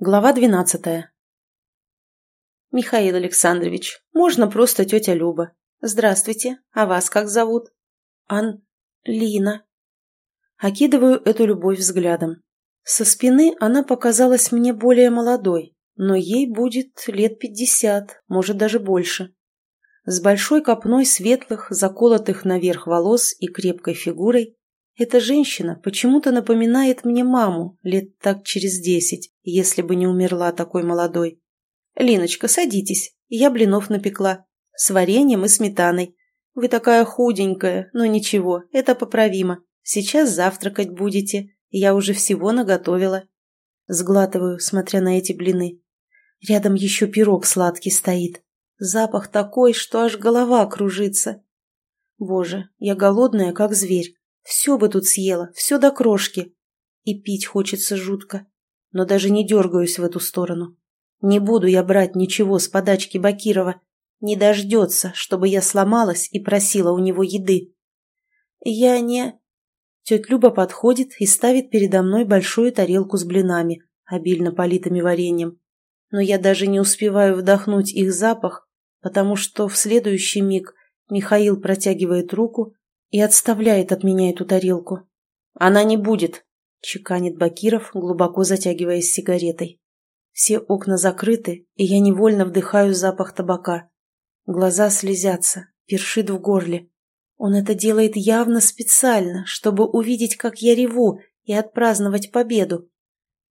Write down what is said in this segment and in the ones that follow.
Глава двенадцатая. «Михаил Александрович, можно просто тетя Люба. Здравствуйте, а вас как зовут?» «Ан... Лина». Окидываю эту любовь взглядом. Со спины она показалась мне более молодой, но ей будет лет пятьдесят, может даже больше. С большой копной светлых, заколотых наверх волос и крепкой фигурой эта женщина почему-то напоминает мне маму лет так через десять, если бы не умерла такой молодой. «Линочка, садитесь, я блинов напекла. С вареньем и сметаной. Вы такая худенькая, но ничего, это поправимо. Сейчас завтракать будете, я уже всего наготовила». Сглатываю, смотря на эти блины. Рядом еще пирог сладкий стоит. Запах такой, что аж голова кружится. Боже, я голодная, как зверь. Все бы тут съела, все до крошки. И пить хочется жутко. Но даже не дергаюсь в эту сторону. Не буду я брать ничего с подачки Бакирова. Не дождется, чтобы я сломалась и просила у него еды. Я не... Тетя Люба подходит и ставит передо мной большую тарелку с блинами, обильно политыми вареньем. Но я даже не успеваю вдохнуть их запах, потому что в следующий миг Михаил протягивает руку и отставляет от меня эту тарелку. «Она не будет», — чеканит Бакиров, глубоко затягиваясь сигаретой. Все окна закрыты, и я невольно вдыхаю запах табака. Глаза слезятся, першит в горле. Он это делает явно специально, чтобы увидеть, как я реву, и отпраздновать победу.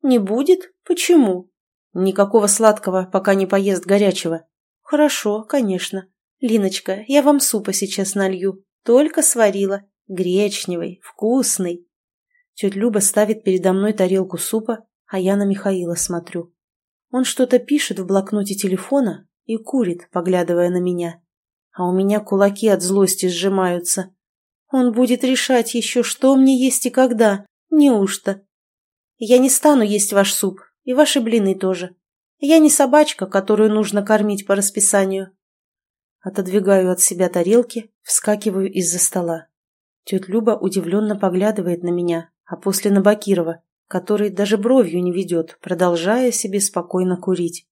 «Не будет? Почему?» «Никакого сладкого, пока не поест горячего». «Хорошо, конечно. Линочка, я вам супа сейчас налью. Только сварила. Гречневый, вкусный. Тетя Люба ставит передо мной тарелку супа, а я на Михаила смотрю. Он что-то пишет в блокноте телефона и курит, поглядывая на меня. А у меня кулаки от злости сжимаются. Он будет решать еще, что мне есть и когда. Неужто? Я не стану есть ваш суп, и ваши блины тоже. Я не собачка, которую нужно кормить по расписанию. Отодвигаю от себя тарелки, вскакиваю из-за стола. Тетя Люба удивленно поглядывает на меня, а после на Бакирова, который даже бровью не ведет, продолжая себе спокойно курить.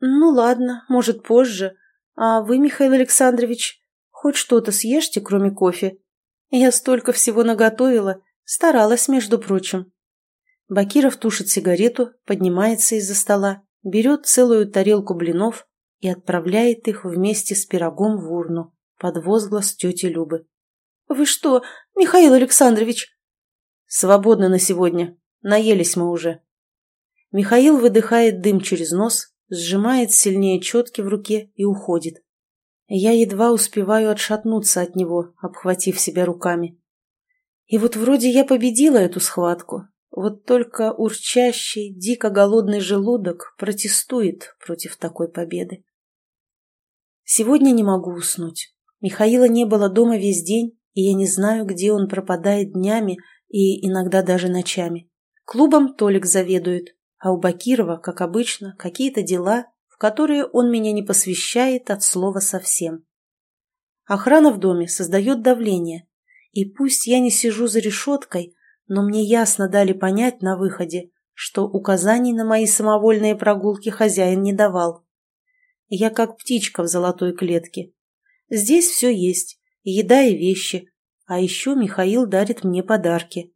«Ну ладно, может, позже. А вы, Михаил Александрович, хоть что-то съешьте, кроме кофе? Я столько всего наготовила, старалась, между прочим». Бакиров тушит сигарету, поднимается из-за стола, берет целую тарелку блинов, и отправляет их вместе с пирогом в урну под возглас тети Любы. «Вы что, Михаил Александрович?» «Свободно на сегодня. Наелись мы уже». Михаил выдыхает дым через нос, сжимает сильнее четки в руке и уходит. Я едва успеваю отшатнуться от него, обхватив себя руками. И вот вроде я победила эту схватку, вот только урчащий, дико голодный желудок протестует против такой победы. Сегодня не могу уснуть. Михаила не было дома весь день, и я не знаю, где он пропадает днями и иногда даже ночами. Клубом Толик заведует, а у Бакирова, как обычно, какие-то дела, в которые он меня не посвящает от слова совсем. Охрана в доме создает давление, и пусть я не сижу за решеткой, но мне ясно дали понять на выходе, что указаний на мои самовольные прогулки хозяин не давал. Я как птичка в золотой клетке. Здесь все есть, еда и вещи, а еще Михаил дарит мне подарки.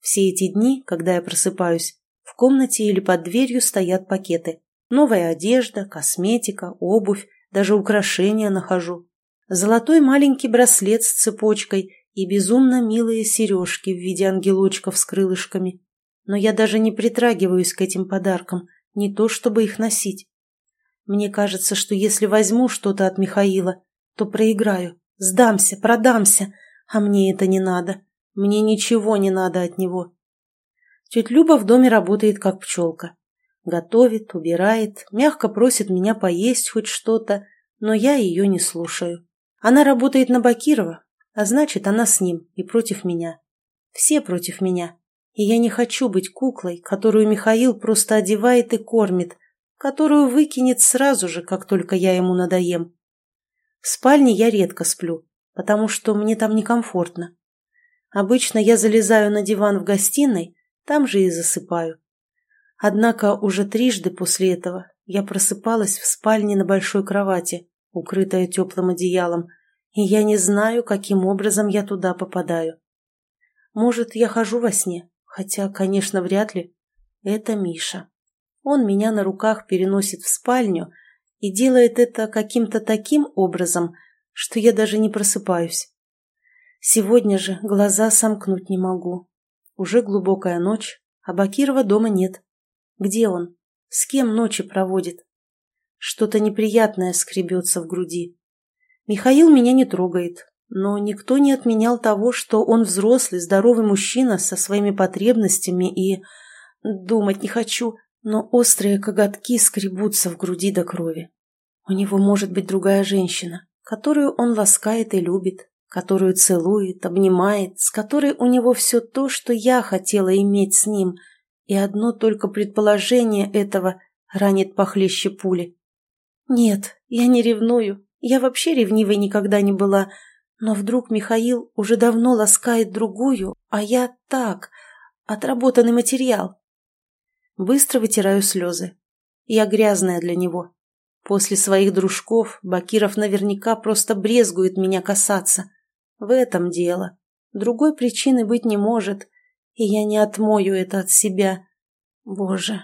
Все эти дни, когда я просыпаюсь, в комнате или под дверью стоят пакеты. Новая одежда, косметика, обувь, даже украшения нахожу. Золотой маленький браслет с цепочкой и безумно милые сережки в виде ангелочков с крылышками. Но я даже не притрагиваюсь к этим подаркам, не то чтобы их носить. Мне кажется, что если возьму что-то от Михаила, то проиграю, сдамся, продамся, а мне это не надо. Мне ничего не надо от него. Тетя Люба в доме работает как пчелка. Готовит, убирает, мягко просит меня поесть хоть что-то, но я ее не слушаю. Она работает на Бакирова, а значит, она с ним и против меня. Все против меня. И я не хочу быть куклой, которую Михаил просто одевает и кормит, которую выкинет сразу же, как только я ему надоем. В спальне я редко сплю, потому что мне там некомфортно. Обычно я залезаю на диван в гостиной, там же и засыпаю. Однако уже трижды после этого я просыпалась в спальне на большой кровати, укрытая теплым одеялом, и я не знаю, каким образом я туда попадаю. Может, я хожу во сне, хотя, конечно, вряд ли. Это Миша. Он меня на руках переносит в спальню и делает это каким-то таким образом, что я даже не просыпаюсь. Сегодня же глаза сомкнуть не могу. Уже глубокая ночь, а Бакирова дома нет. Где он? С кем ночи проводит? Что-то неприятное скребется в груди. Михаил меня не трогает, но никто не отменял того, что он взрослый, здоровый мужчина со своими потребностями и... Думать не хочу, но острые коготки скребутся в груди до крови. У него может быть другая женщина, которую он ласкает и любит, которую целует, обнимает, с которой у него все то, что я хотела иметь с ним, и одно только предположение этого ранит похлеще пули. Нет, я не ревную, я вообще ревнивой никогда не была, но вдруг Михаил уже давно ласкает другую, а я так, отработанный материал. Быстро вытираю слезы. Я грязная для него. После своих дружков Бакиров наверняка просто брезгует меня касаться. В этом дело. Другой причины быть не может, и я не отмою это от себя. Боже,